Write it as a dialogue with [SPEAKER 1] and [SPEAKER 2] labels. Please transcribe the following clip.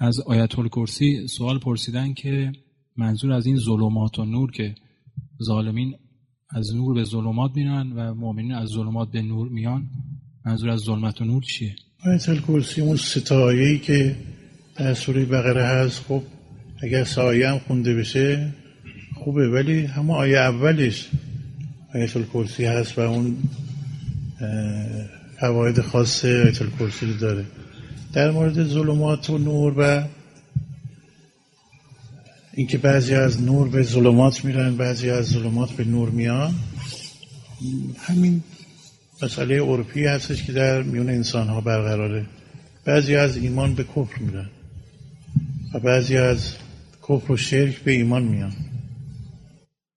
[SPEAKER 1] از آیت الکرسی سوال پرسیدن که منظور از این ظلمات و نور که ظالمین از نور به ظلمات میرن و مؤمنین از ظلمات به نور میان منظور از ظلمت و نور چیه؟
[SPEAKER 2] آیت الکرسی اون ستایهی که در سوره بقره هست خب اگر سایه هم خونده بشه خوبه ولی همه آیه اولش آیت الکرسی هست و اون فواید خاص آیت الکرسی داره. در مورد ظلمات و نور و اینکه بعضی از نور به ظلمات میرن بعضی از ظلمات به نور میان. همین مسئله عرفی هستش که در میون انسان ها برقراره. بعضی از ایمان به کفر میرن و بعضی از کفر و شرک به ایمان میان.